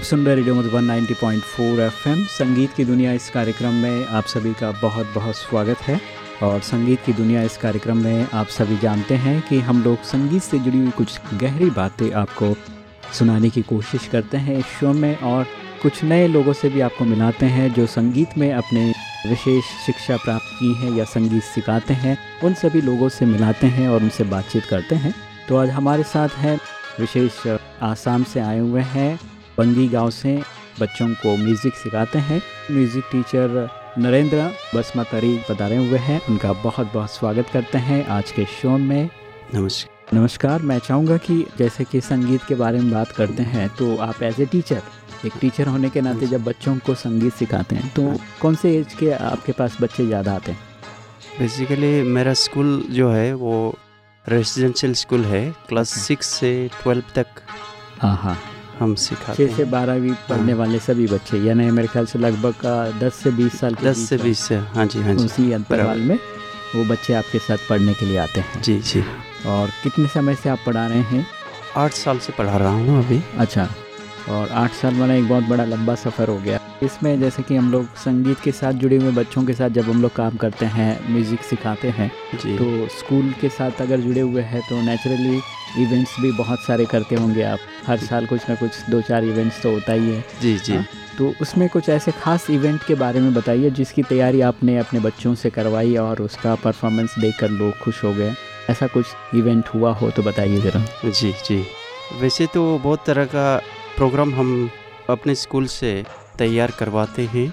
आप सुन रहे radio Madhuban 90.4 FM. संगीत की दुनिया इस कार्यक्रम में आप सभी का बहुत बहुत स्वागत है। और संगीत की दुनिया इस कार्यक्रम में आप सभी जानते हैं कि हम लोग संगीत से जुड़ी हुई कुछ गहरी बातें आपको सुनाने की कोशिश करते हैं इस शो में। और कुछ नए लोगों से भी आपको मिलाते हैं जो संगीत में अपने विशेष शिक्षा प्राप्त की है या संगीत सिखाते हैं। उन सभी लोगों से मिलाते हैं और उनसे बातचीत करते हैं। तो आज हमारे साथ हैं, विशेष आसाम से आए हुए हैं। बंगी गाँव से बच्चों को म्यूज़िक सिखाते हैं। म्यूज़िक टीचर नरेंद्र बसमतरी पधारे हुए हैं। उनका बहुत बहुत स्वागत करते हैं आज के शो में। नमस्कार। नमस्कार मैं चाहूँगा कि जैसे कि संगीत के बारे में बात करते हैं तो आप एज ए टीचर एक टीचर होने के नाते जब बच्चों को संगीत सिखाते हैं तो कौन से एज के आपके पास बच्चे ज़्यादा आते हैं? बेसिकली मेरा स्कूल जो है वो रेजिडेंशियल स्कूल है क्लास सिक्स से ट्वेल्व तक। हाँ हाँ। हम सिखाते छः से बारहवीं पढ़ने वाले सभी बच्चे यानी मेरे ख्याल से लगभग दस से बीस साल दस से बीस से हाँ जी हाँ जी उसी अंतराल में वो बच्चे आपके साथ पढ़ने के लिए आते हैं। जी जी। और कितने समय से आप पढ़ा रहे हैं? आठ साल से पढ़ा रहा हूँ अभी। अच्छा और आठ साल वाला एक बहुत बड़ा लंबा सफ़र हो गया। इसमें जैसे कि हम लोग संगीत के साथ जुड़े हुए बच्चों के साथ जब हम लोग काम करते हैं म्यूज़िक सिखाते हैं तो स्कूल के साथ अगर जुड़े हुए हैं तो नेचुरली इवेंट्स भी बहुत सारे करते होंगे आप। हर साल कुछ ना कुछ दो चार इवेंट्स तो होता ही है। जी जी। हाँ। तो उसमें कुछ ऐसे खास इवेंट के बारे में बताइए जिसकी तैयारी आपने अपने बच्चों से करवाई और उसका परफॉर्मेंस देखकर लोग खुश हो गए। ऐसा कुछ इवेंट हुआ हो तो बताइए ज़रा। जी जी। वैसे तो बहुत तरह का प्रोग्राम हम अपने स्कूल से तैयार करवाते हैं।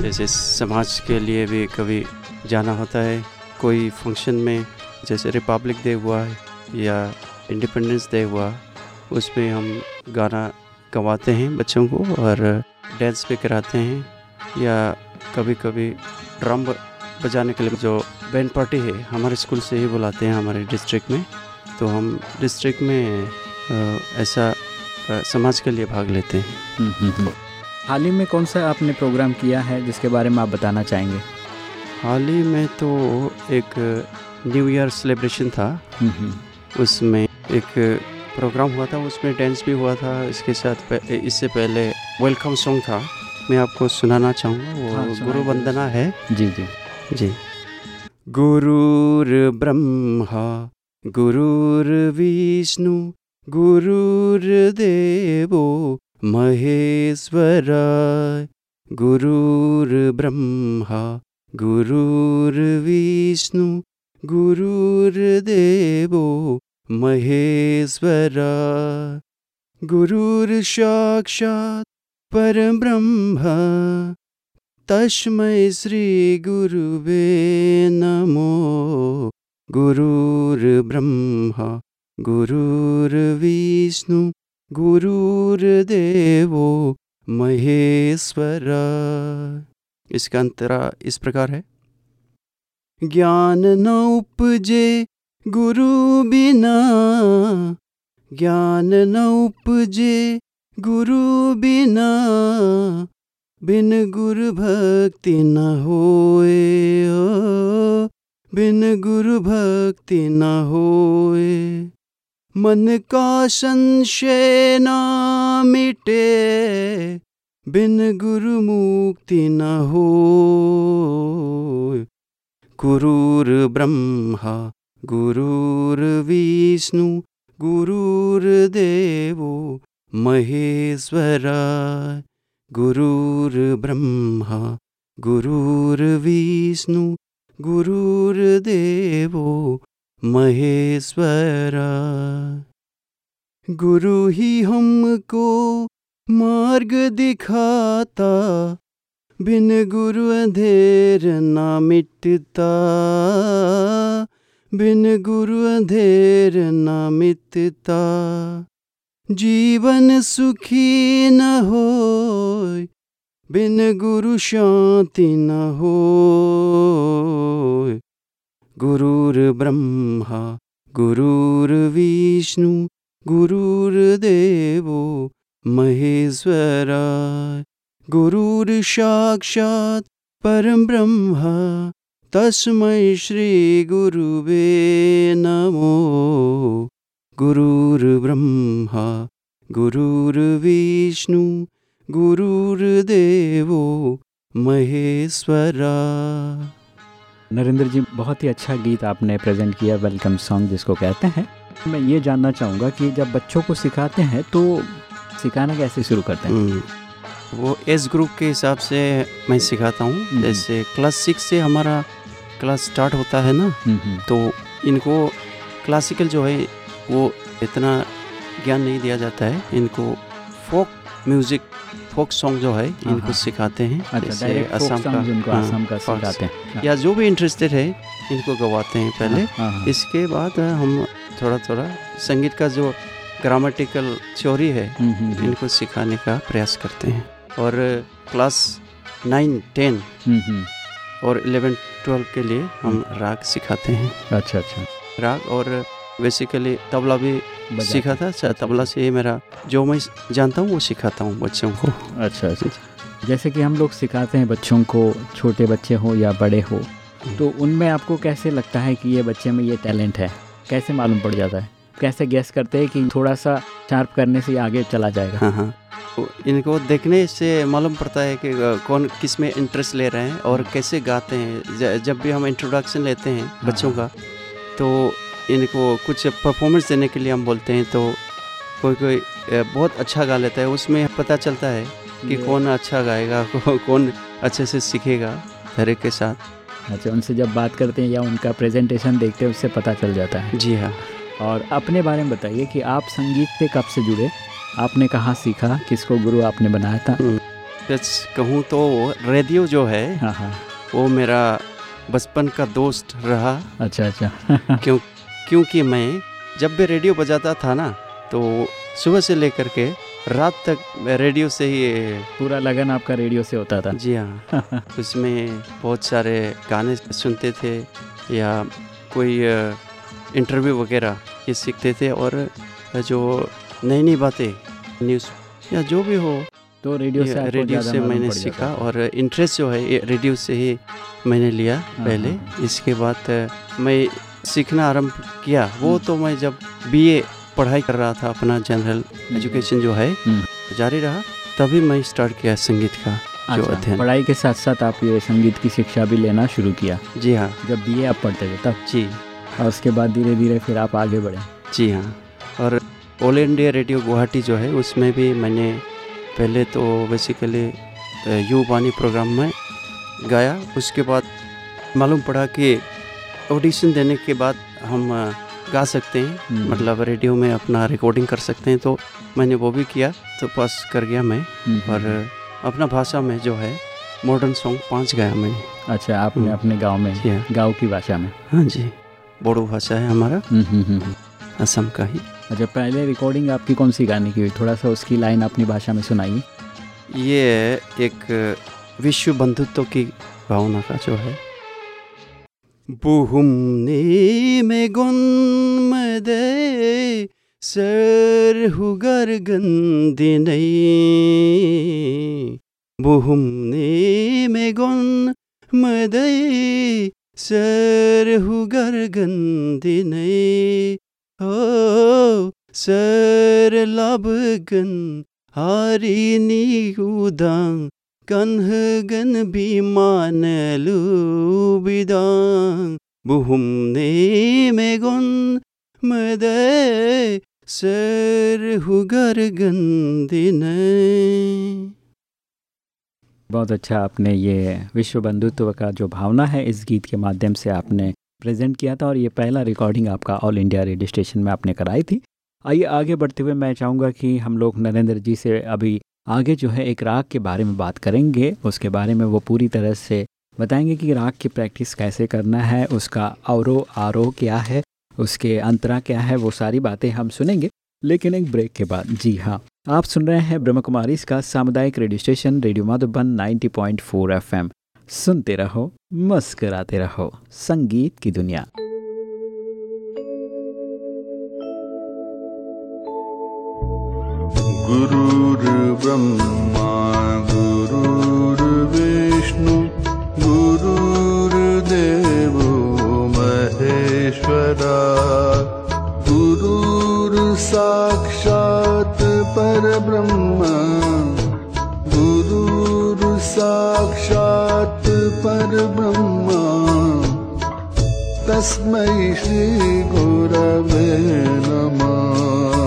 जैसे समाज के लिए भी कभी जाना होता है कोई फ़ंक्शन में जैसे रिपब्लिक डे हुआ है या इंडिपेंडेंस डे हुआ उसमें हम गाना गवाते हैं बच्चों को और डांस भी कराते हैं या कभी कभी ड्रम बजाने के लिए जो बैंड पार्टी है हमारे स्कूल से ही बुलाते हैं हमारे डिस्ट्रिक्ट में तो हम डिस्ट्रिक्ट में ऐसा समाज के लिए भाग लेते हैं। हाल ही में कौन सा आपने प्रोग्राम किया है जिसके बारे में आप बताना चाहेंगे हाल ही में तो एक न्यू ईयर सेलिब्रेशन था। उसमें एक प्रोग्राम हुआ था उसमें डांस भी हुआ था इसके साथ इससे पहले वेलकम सॉन्ग था। मैं आपको सुनाना चाहूँगा वो हाँ, गुरु वंदना है। जी जी। जी। गुरुर्ब्रह्मा गुरुर्विष्णु गुरुर्देवो महेश्वराय। गुरुर्ब्रह्मा गुरुर्विष्णु गुरुर्देवो महेश्वराय गुरुर्साक्षात् परब्रह्म, तस्मै श्रीगुरुवे नमो, गुरुर्ब्रह्मा, गुरुर्विष्णु, गुरुर्देवो, महेश्वरा। इसका अंतरा इस प्रकार है। ज्ञान न उपजे गुरु बिना ज्ञान न उपजे। गुरु बिना बिन गुरु भक्ति न होए। हो बिन गुरु भक्ति न होए। मन का संशय न मिटे। बिन गुरु मुक्ति न हो गुरुर्ब्रह्मा गुरुर्विष्णु गुरुर्देवो महेश्वराय गुरुर्ब्रह्मा, गुरुर्विष्णु, गुरुर्देवो महेश्वरा। गुरु ही हमको मार्ग दिखाता, बिन गुरु अंधेर ना मिटता। बिन गुरु अंधेर ना मिटता। जीवन सुखी न होय, बिन गुरु शांति न होय। गुरुर्ब्रह्मा गुरुर्विष्णु गुरुर्देवो महेश्वराय। गुरुर्साक्षात् परं ब्रह्म तस्मै श्रीगुरुवे नमो। गुरुर्ब्रह्मा गुरुर्विष्णु गुरुर्देवो महेश्वरा। नरेंद्र जी बहुत ही अच्छा गीत आपने प्रेजेंट किया वेलकम सॉन्ग जिसको कहते हैं। मैं ये जानना चाहूँगा कि जब बच्चों को सिखाते हैं तो सिखाना कैसे शुरू करते हैं? हम्म, वो एज ग्रुप के हिसाब से मैं सिखाता हूँ। हम्म। जैसे क्लास सिक्स से हमारा क्लास स्टार्ट होता है ना हम्म, हम्म, तो इनको क्लासिकल जो है वो इतना ज्ञान नहीं दिया जाता है। इनको फोक म्यूज़िक फोक सॉन्ग जो है हाँ, इनको हाँ। सिखाते हैं। अच्छा जैसे असम जिनको हाँ, असम का सिखाते हैं या जो भी इंटरेस्टेड है इनको गवाते हैं पहले। इसके बाद हम थोड़ा थोड़ा संगीत का जो ग्रामेटिकल थ्योरी है हम्म, इनको सिखाने का प्रयास करते हैं। और क्लास नाइन टेन और इलेवन ट्वेल्व के लिए हम राग सिखाते हैं। अच्छा अच्छा। राग और बेसिकली तबला भी सीखा था अच्छा तबला से ही मेरा जो मैं जानता हूँ वो सिखाता हूँ बच्चों को। अच्छा अच्छा। जैसे कि हम लोग सिखाते हैं बच्चों को छोटे बच्चे हो या बड़े हो तो उनमें आपको कैसे लगता है कि ये बच्चे में ये टैलेंट है? कैसे मालूम पड़ जाता है? कैसे गैस करते हैं कि थोड़ा सा शार्प करने से आगे चला जाएगा? हाँ हाँ। इनको देखने से मालूम पड़ता है कि कौन किसमें इंटरेस्ट ले रहे हैं और कैसे गाते हैं। जब भी हम इंट्रोडक्शन लेते हैं बच्चों का तो इनको कुछ परफॉर्मेंस देने के लिए हम बोलते हैं तो कोई कोई बहुत अच्छा गा लेता है। उसमें पता चलता है कि कौन अच्छा गाएगा कौन अच्छे से सीखेगा धैर्य के साथ। अच्छा उनसे जब बात करते हैं या उनका प्रेजेंटेशन देखते हैं उससे पता चल जाता है। जी हाँ। और अपने बारे में बताइए कि आप संगीत से कब से जुड़े? आपने कहाँ सीखा किसको गुरु आपने बनाया था? सच कहूँ तो रेडियो जो है हाँ हाँ। वो मेरा बचपन का दोस्त रहा। अच्छा अच्छा। क्यों क्योंकि मैं जब भी रेडियो बजाता था ना तो सुबह से लेकर के रात तक रेडियो से ही पूरा लगन आपका रेडियो से होता था। जी हाँ। उसमें बहुत सारे गाने सुनते थे या कोई इंटरव्यू वगैरह ये सीखते थे और जो नई नई बातें न्यूज़ या जो भी हो। तो रेडियो से रेडियो से मैंने सीखा और इंटरेस्ट जो है रेडियो से ही मैंने लिया पहले। हाँ। इसके बाद मैं सीखना आरंभ किया। वो हम्म। तो मैं जब बीए पढ़ाई कर रहा था अपना जनरल एजुकेशन जो है हम्म। जारी रहा तभी मैं स्टार्ट किया संगीत का जो अच्छा अध्ययन। पढ़ाई के साथ साथ आप ये संगीत की शिक्षा भी लेना शुरू किया। जी हाँ। जब बीए आप पढ़ते थे तब? जी। और उसके बाद धीरे धीरे फिर आप आगे बढ़े। जी हाँ। और ऑल इंडिया रेडियो गुवाहाटी जो है उसमें भी मैंने पहले तो बेसिकली यू वानी प्रोग्राम में गाया। उसके बाद मालूम पड़ा कि ऑडिशन देने के बाद हम गा सकते हैं। हम्म। मतलब रेडियो में अपना रिकॉर्डिंग कर सकते हैं। तो मैंने वो भी किया तो पास कर गया मैं। हम्म, और हम्म। अपना भाषा में जो है मॉडर्न सॉन्ग पाँच गाया मैंने। अच्छा आपने। अपने गाँव में गाँव की भाषा में? हाँ जी। बोडो भाषा है हमारा। असम का ही। अच्छा पहले रिकॉर्डिंग आपकी कौन सी गाने की हुई? थोड़ा सा उसकी लाइन अपनी भाषा में सुनाइए। ये एक विश्व बंधुत्व की भावना का जो है। बुहुमनी में गुन्मदे सर हुगर गंदिनै बुहुमनी में गुन्मदे सर हुगर गंदिनै हो सर लाबगन हारिनी उदां कन्हगन बिमानलु बिदां। बुहुमने मेगन मदे सर हुगर गंदिने बहुत अच्छा आपने ये विश्व बंधुत्व का जो भावना है, इस गीत के माध्यम से आपने प्रेजेंट किया था और ये पहला रिकॉर्डिंग आपका ऑल इंडिया रेडियो स्टेशन में आपने कराई थी। आइए आगे बढ़ते हुए मैं चाहूँगा कि हम लोग नरेंद्र जी से अभी आगे जो है एक राग के बारे में बात करेंगे। उसके बारे में वो पूरी तरह से बताएँगे कि राग की प्रैक्टिस कैसे करना है, उसका अवरोह आरोह क्या है, उसके अंतरा क्या है, वो सारी बातें हम सुनेंगे। लेकिन एक ब्रेक के बाद। जी हाँ आप सुन रहे हैं ब्रह्म कुमारी इसका सामुदायिक radio station, radio Madhuban 90.4 FM सुनते रहो, मस्कराते रहो, संगीत की दुनिया। गुरुर्ब्रह्मा गुरुर्विष्णु गुरुर्देवो महेश्वरा दुरु साक्षात् परब्रह्मा दुरु तस्मै श्रीगुरवे नमः।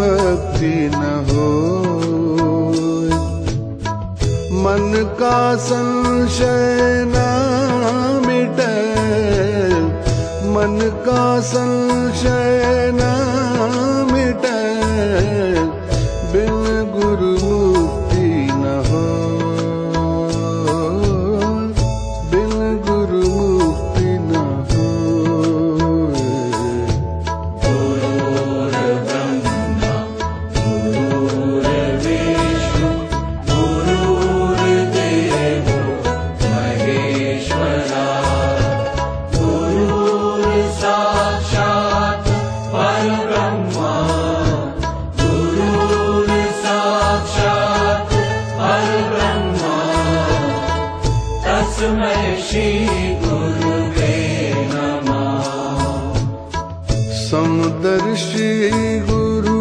भक्ति न हो मन का संशय न मिटे। मन का संशय र्षि गुरु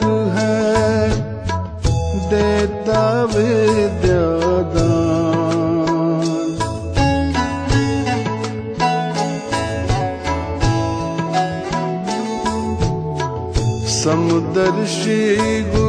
कुहै दे ते दानर्षि गुरु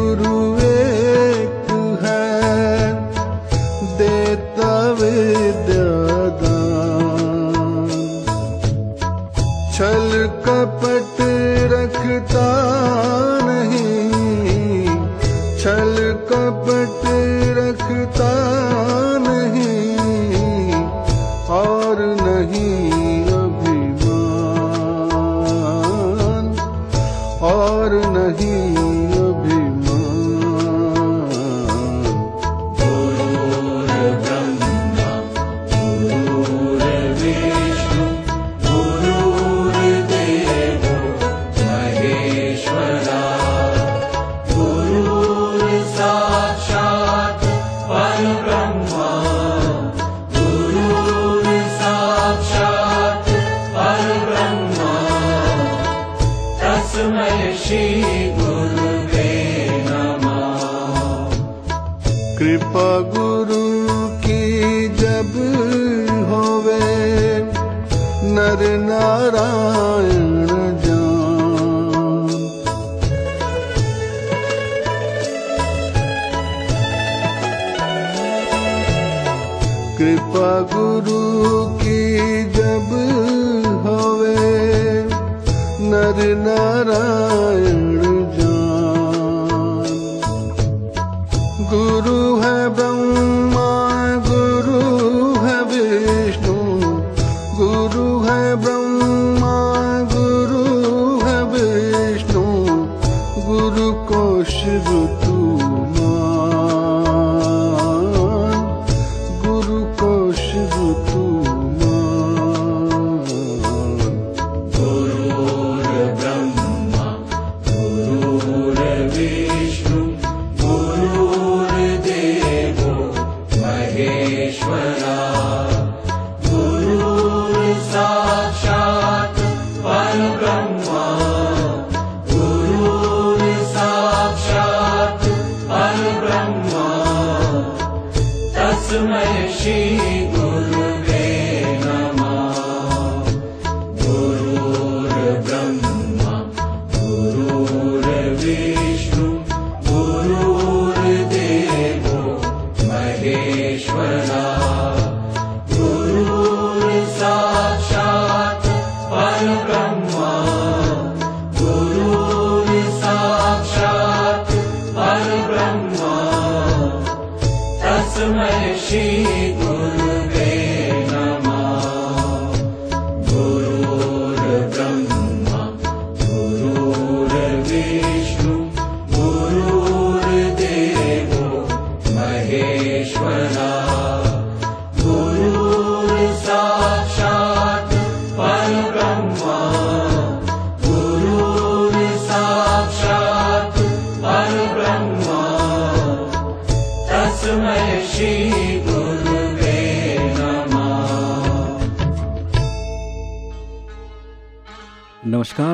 वेङ्कटेश्वरा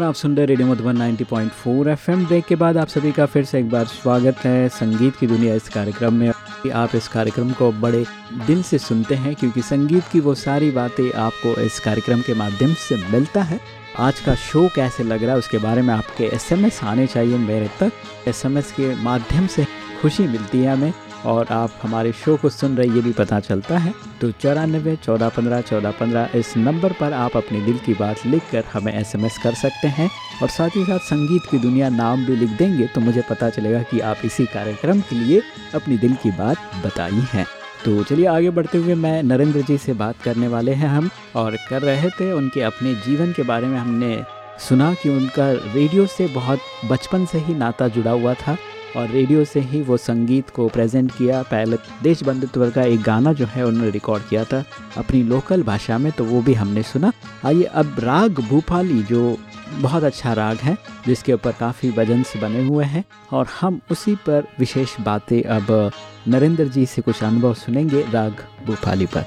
आप सुन रहे रेडियो मधुबन 90.4 एफएम। ब्रेक के बाद आप सभी का फिर से एक बार स्वागत है संगीत की दुनिया इस कार्यक्रम में। आप इस कार्यक्रम को बड़े दिल से सुनते हैं, क्योंकि संगीत की वो सारी बातें आपको इस कार्यक्रम के माध्यम से मिलता है। आज का शो कैसे लग रहा है, उसके बारे में आपके एसएमएस आने चाहिए मेरे तक। एसएमएस के माध्यम से खुशी मिलती है हमें। और आप हमारे शो को सुन रहे, ये भी पता चलता है। तो चौरानबे, चौदह पंद्रह चौदह पंद्रह, इस नंबर पर आप अपने दिल की बात लिखकर हमें एसएमएस कर सकते हैं और साथ ही साथ संगीत की दुनिया नाम भी लिख देंगे तो मुझे पता चलेगा कि आप इसी कार्यक्रम के लिए अपनी दिल की बात बताई है। तो चलिए आगे बढ़ते हुए मैं नरेंद्र जी से बात करने वाले हैं हम और कर रहे थे उनके अपने जीवन के बारे में हमने सुना कि उनका रेडियो से बहुत बचपन से ही नाता जुड़ा हुआ था। और रेडियो से ही वो संगीत को प्रेजेंट किया। पहले देश बंधुत्व का एक गाना जो है उन्होंने रिकॉर्ड किया था अपनी लोकल भाषा में तो वो भी हमने सुना। आइए अब राग भूपाली जो बहुत अच्छा राग है जिसके ऊपर काफ़ी भजन्स बने हुए हैं। और हम उसी पर विशेष बातें अब नरेंद्र जी से कुछ अनुभव सुनेंगे राग भूपाली पर।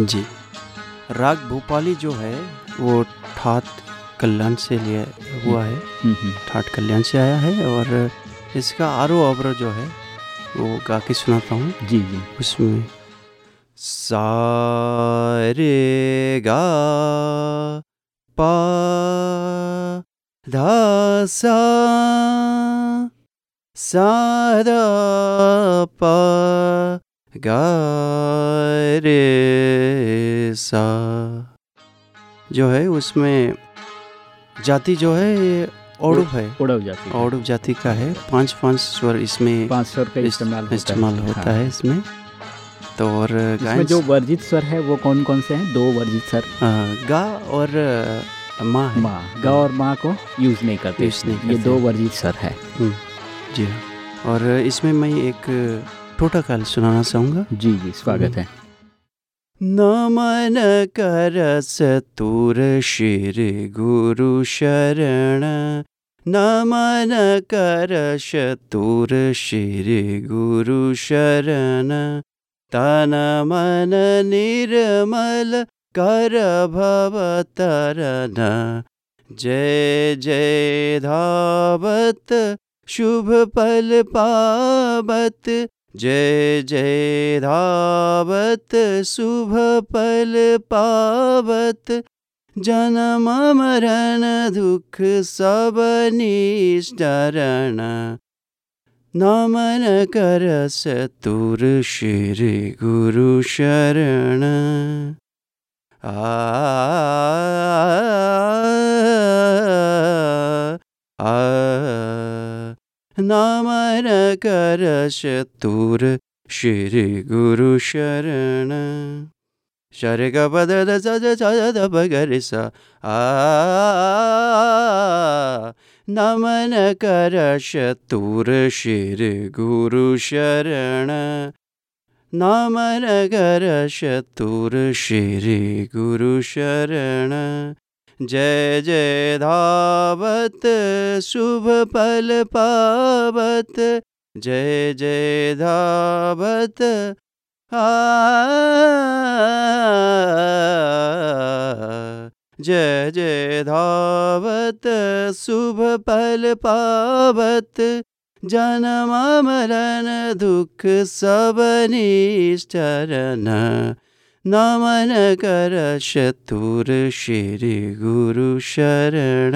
जी। राग भूपाली जो है वो ठाट कल्याण से लिया हुआ है। हम्म, हम्म, ठाट कल्याण से आया है और इसका आरो अवरो जो है वो गा के सुनाता हूँ। जी जी। उसमें सा रे गा पा धा सा सा दा पा गा रे सा। जो है उसमें जाति जो है ये औड़ुप है। उड़व जाती औड़ुप जाति का है। पाँच पाँच स्वर इसमें पाँच स्वर का इस- इस्तेमाल होता है। इस्तेमाल होता हाँ। इसमें। तो और इसमें जो वर्जित स्वर है वो कौन कौन से हैं? दो वर्जित स्वर। गा और माँ माँ। गा और माँ को यूज़ नहीं करते। Use नहीं ये। दो वर्जित स्वर है। जी हाँ। और इसमें मैं एक टोटा काल सुनाना चाहूँगा। जी जी स्वागत है। नमन करस तुर श्री गुरु शरण। नमन करश तुर श्री गुरु शरण। तन मन निर्मल कर भव तरन जय जय धावत शुभ पल पावत। जय जय धावत शुभ पल पावत। जन्म मरण सब निष्ठरण नमन करस तुर श्री गुरु शरण। आ नमन करश तुर श्री गुरु शरण शर ग पद द द प स। आ, नमन करश तुर श्री गुरु शरण। नमन करश तुर श्री गुरु शरण। जय जय धावत शुभ पल पावत। जय जय धावत जय जय धावत, शुभ पल पावत। जन्म मरण दुख सब निष्ठरण नमन कर शतुर श्री गुरु शरण।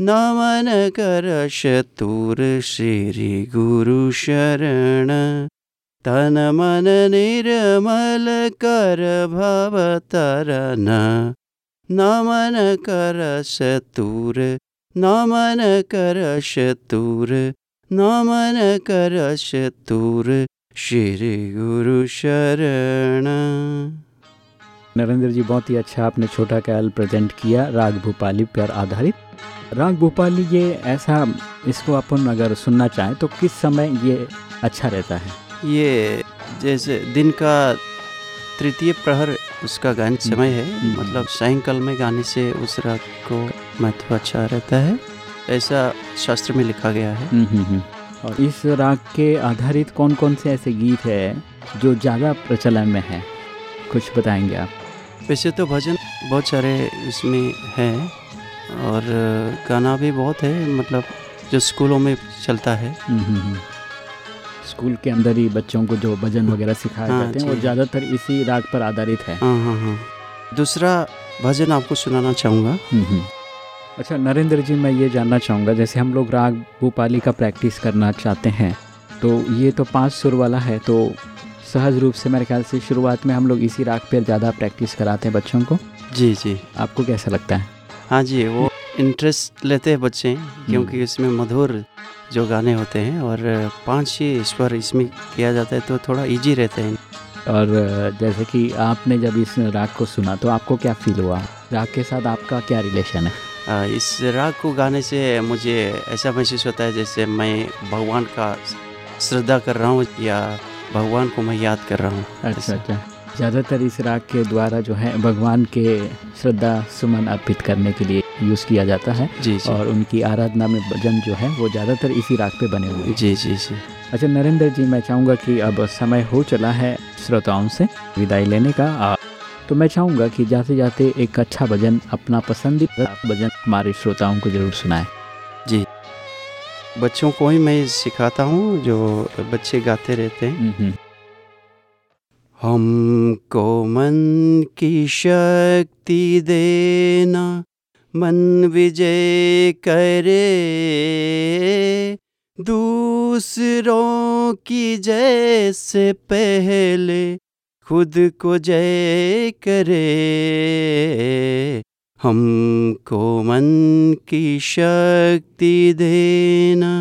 नमन कर शतुर श्री गुरु शरण। तन मन निर्मल कर भव तरन। नमन कर शतुर नमन कर शतुर नमन कर शतुर श्री गुरु शरण। नरेंद्र जी बहुत ही अच्छा आपने छोटा ख्याल प्रेजेंट किया, राग भोपाली पर आधारित। राग भोपाली, ये ऐसा, इसको अपन अगर सुनना चाहें तो किस समय ये अच्छा रहता है? ये जैसे दिन का तृतीय प्रहर उसका गायन समय है। हम्म। मतलब सायंकाल में गाने से उस राग को महत्व अच्छा रहता है। ऐसा शास्त्र में लिखा गया है। हम्म, हम्म, हम्म। और इस राग के आधारित कौन कौन से ऐसे गीत है जो ज़्यादा प्रचलन में है? कुछ बताएँगे आप। वैसे तो भजन बहुत सारे इसमें हैं और गाना भी बहुत है। मतलब जो स्कूलों में चलता है। हम्म, हम्म, हम्म। स्कूल के अंदर ही बच्चों को जो भजन वगैरह सिखाए हाँ, जाते हैं वो ज़्यादातर इसी राग पर आधारित है। हाँ हाँ हाँ। दूसरा भजन आपको सुनाना चाहूँगा। हम्म, हम्म। अच्छा नरेंद्र जी मैं ये जानना चाहूँगा जैसे हम लोग राग भूपाली का प्रैक्टिस करना चाहते हैं तो ये तो पाँच सुर वाला है तो सहज रूप से मेरे ख्याल से शुरुआत में हम लोग इसी राग पर ज़्यादा प्रैक्टिस कराते हैं बच्चों को। जी जी। आपको कैसा लगता है? हाँ जी वो इंटरेस्ट लेते हैं बच्चे क्योंकि इसमें मधुर जो गाने होते हैं और पाँच ही स्वर इसमें किया जाता है तो थोड़ा इजी रहते हैं। और जैसे कि आपने जब इस राग को सुना तो आपको क्या फील हुआ? राग के साथ आपका क्या रिलेशन है? इस राग को गाने से मुझे ऐसा महसूस होता है जैसे मैं भगवान का श्रद्धा कर रहा हूँ या भगवान को मैं याद कर रहा हूँ। अच्छा अच्छा। ज़्यादातर इस राग के द्वारा जो है भगवान के श्रद्धा सुमन अर्पित करने के लिए यूज़ किया जाता है जी जी। और उनकी आराधना में भजन जो है वो ज़्यादातर इसी राग पे बने हुए हैं। जी जी जी। अच्छा नरेंद्र जी मैं चाहूँगा कि अब समय हो चला है श्रोताओं से विदाई लेने का। आ, तो मैं चाहूँगा कि जाते जाते एक अच्छा भजन अपना पसंदीदा भजन हमारे श्रोताओं को ज़रूर सुनाएँ। बच्चों को ही मैं सिखाता हूँ जो बच्चे गाते रहते हैं। हम्म, हम्म। हमको मन की शक्ति देना मन विजय करे। दूसरों की जय से पहले खुद को जय करे। हमको मन की शक्ति देना।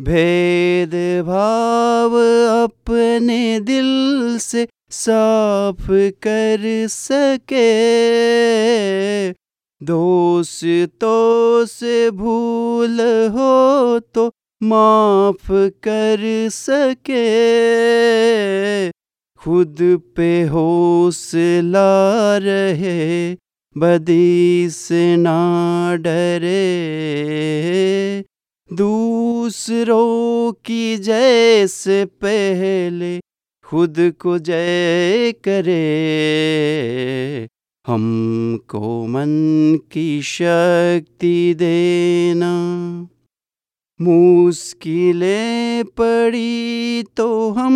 भेद भाव अपने दिल से साफ़ कर सके। दोस्तों से भूल हो तो माफ़ कर सके। खुद पे हौसला रहे बदी से ना डरे। दूसरों की जय से पहले खुद को जय करे। हमको मन की शक्ति देना। मुश्किलें पड़ी तो हम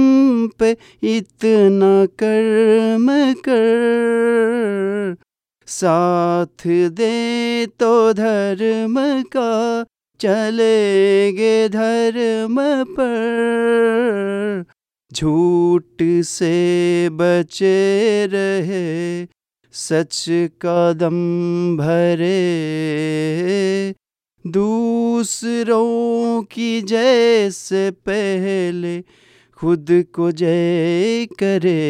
पे इतना कर्म कर। साथ दे तो धर्म का चलेगे धर्म पर। झूठ से बचे रहे सच का दम भरे दूसरों की जैसे पहले खुद को जय करे।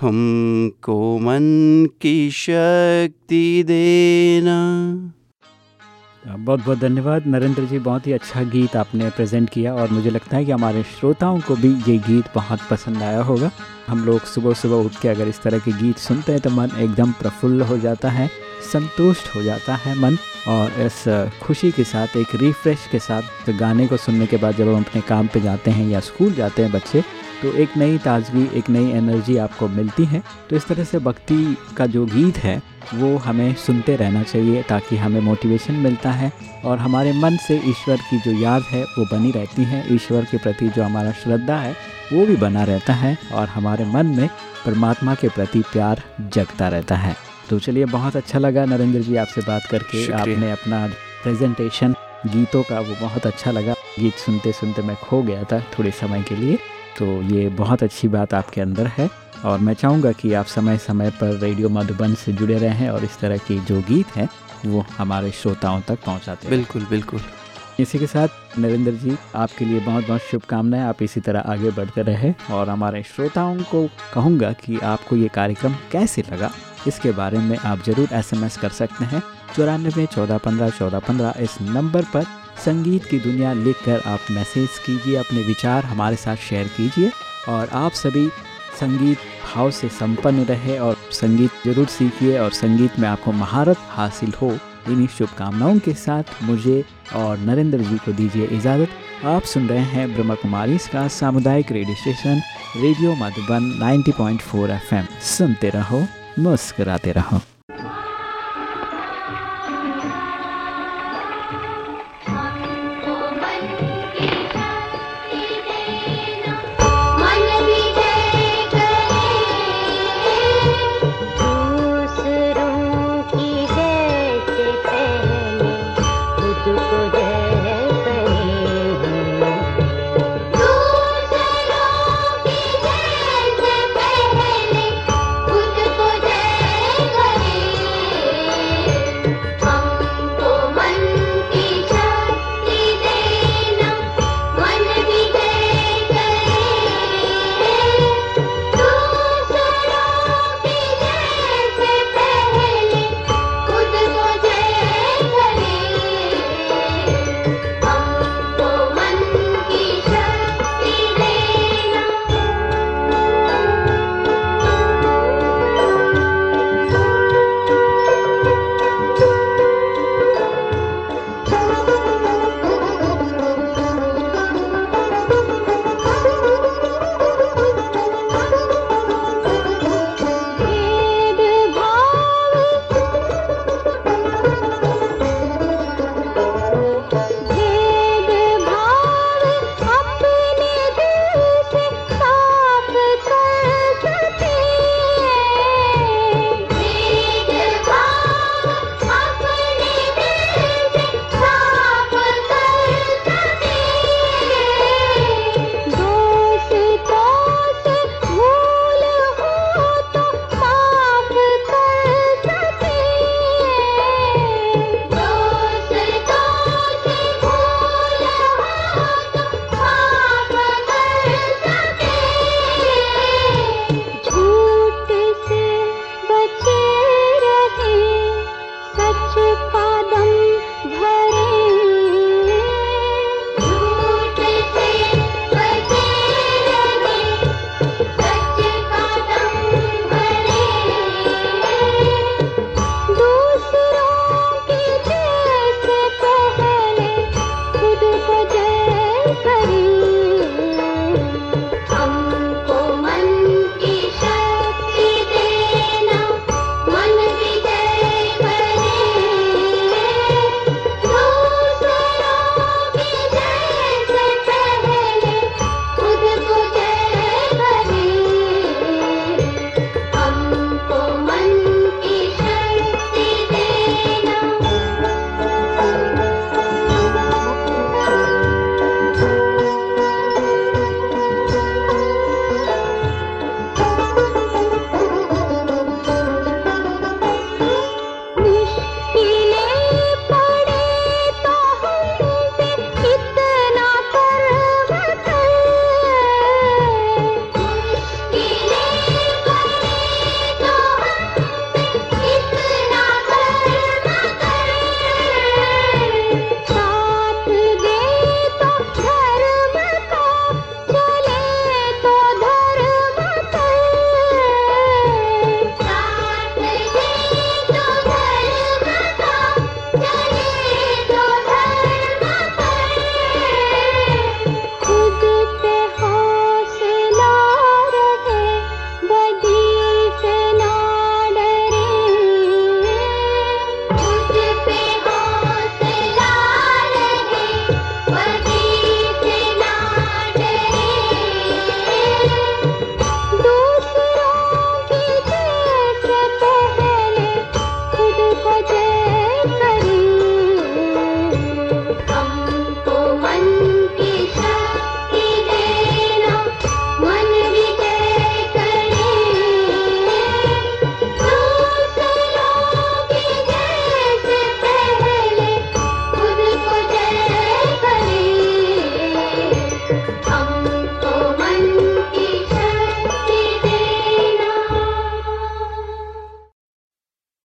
हमको मन की शक्ति देना। बहुत बहुत धन्यवाद। नरेंद्र जी, बहुत ही अच्छा गीत आपने प्रेजेंट किया और मुझे लगता है कि हमारे श्रोताओं को भी ये गीत बहुत पसंद आया होगा। हम लोग सुबह सुबह उठ के अगर इस तरह के गीत सुनते हैं तो मन एकदम प्रफुल्ल हो जाता है, संतुष्ट हो जाता है मन और इस खुशी के साथ, एक रिफ्रेश के साथ तो गाने को सुनने के बाद जब हम अपने काम पे जाते हैं या स्कूल जाते हैं बच्चे तो एक नई ताजगी, एक नई एनर्जी आपको मिलती है। तो इस तरह से भक्ति का जो गीत है वो हमें सुनते रहना चाहिए ताकि हमें मोटिवेशन मिलता है और हमारे मन से ईश्वर की जो याद है वो बनी रहती है। ईश्वर के प्रति जो हमारा श्रद्धा है वो भी बना रहता है और हमारे मन में परमात्मा के प्रति प्यार जगता रहता है। तो चलिए बहुत अच्छा लगा नरेंद्र जी आपसे बात करके। आपने अपना प्रेजेंटेशन गीतों का वो बहुत अच्छा लगा। गीत सुनते सुनते मैं खो गया था थोड़े समय के लिए। तो ये बहुत अच्छी बात आपके अंदर है। और मैं चाहूँगा कि आप समय समय पर रेडियो मधुबन से जुड़े रहें और इस तरह की जो गीत हैं वो हमारे श्रोताओं तक पहुँचाते बिल्कुल बिल्कुल। इसी के साथ नरेंद्र जी आपके लिए बहुत बहुत शुभकामनाएँ। आप इसी तरह आगे बढ़ते रहे और हमारे श्रोताओं को कहूँगा कि आपको ये कार्यक्रम कैसे लगा इसके बारे में आप ज़रूर एसएमएस कर सकते हैं। चौरानबे चौदह पंद्रह चौदह पंद्रह इस नंबर पर संगीत की दुनिया लिखकर आप मैसेज कीजिए अपने विचार हमारे साथ शेयर कीजिए और आप सभी संगीत भाव से संपन्न रहे और संगीत ज़रूर सीखिए और संगीत में आपको महारत हासिल हो, इन्हीं शुभकामनाओं के साथ मुझे और नरेंद्र जी को दीजिए इजाज़त। आप सुन रहे हैं ब्रह्म कुमारी का सामुदायिक radio station, radio Madhuban 90.4 FM. सुनते रहो, मुस्कराते रहो।